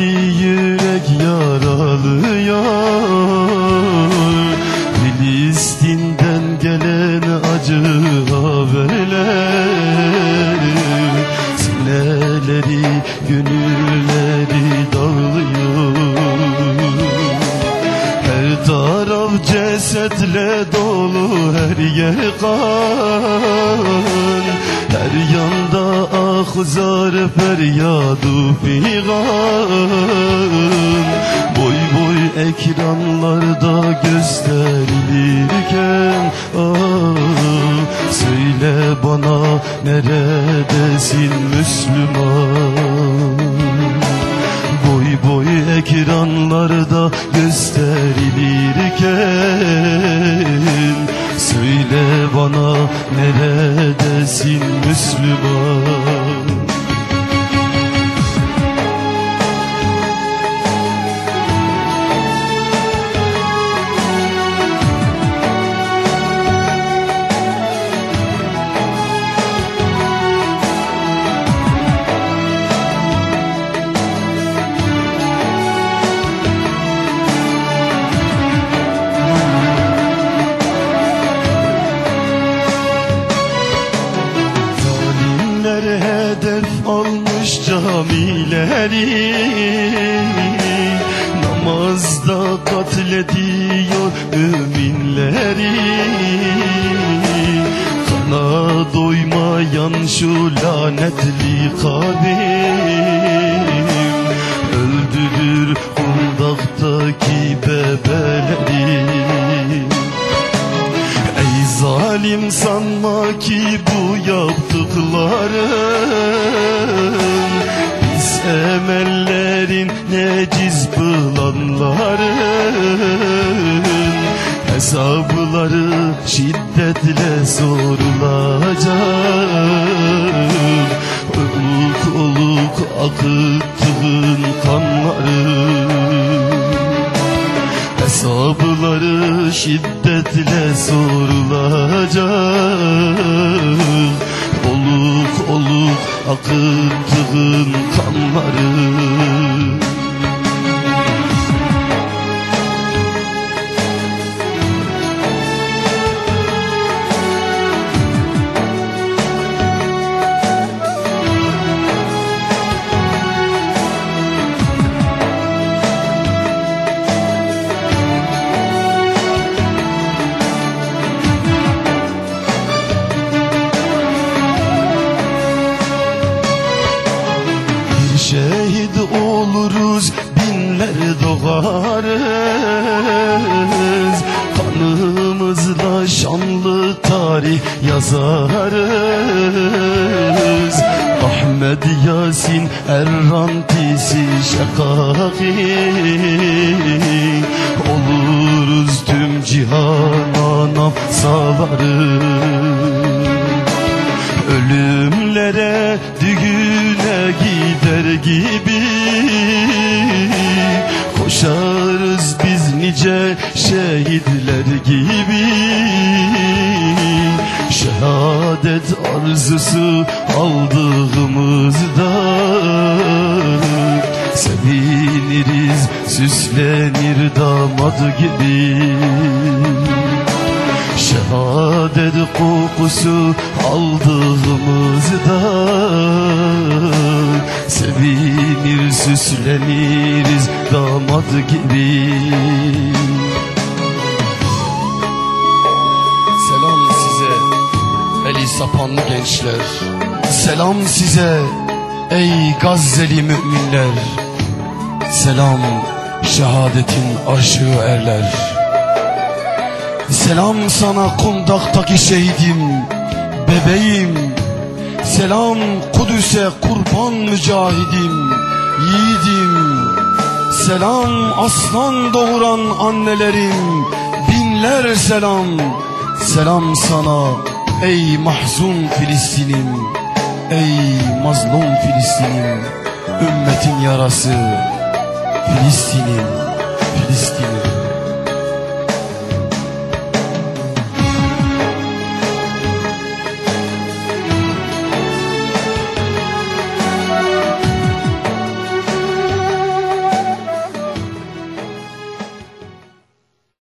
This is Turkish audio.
deli yürek yaralıyor. Filistin'den gelen acı haberler Sineleri, gönülleri dağılıyor. Her taraf cesetle dolu her yer kan ahzar feryadu figan. Boy boy ekranlarda gösterilirken ah, Söyle bana neredesin Müslüman? Boy boy ekranlarda gösterilirken Söyle bana neredesin Müslüman Zalimler hedef almış camileri. Namazda katlediyor müminleri. Kana doymayan şu lanetli kavim Öldürür kundaktaki bebeleri Ey zalim sanma ki yaptıkların Biz emellerin neciz planların Hesapları şiddetle sorulacak Oluk oluk akıttığın kanların Hesapları şiddetle sorulacak oluk akıttığın kanları tarih yazarız. Ahmet Yasin Errantisi Şakaki. Oluruz tüm cihana nafsalarız Ölümlere düğüne gider gibi. Koşarız biz nice şehitler gibi Şehadet arzusu aldığımızda Seviniriz süslenir damat gibi. Şehadet kokusu aldığımızda Sevinir süsleniriz damat gibi sapanlı gençler Selam size ey Gazze'li müminler Selam şehadetin aşığı erler Selam sana kundaktaki şehidim, bebeğim. Selam Kudüs'e kurban mücahidim, yiğidim. Selam aslan doğuran annelerim, binler selam. Selam sana ey mahzun Filistin'im, ey mazlum Filistin'im. Ümmetin yarası, Filistin'im, Filistin'im.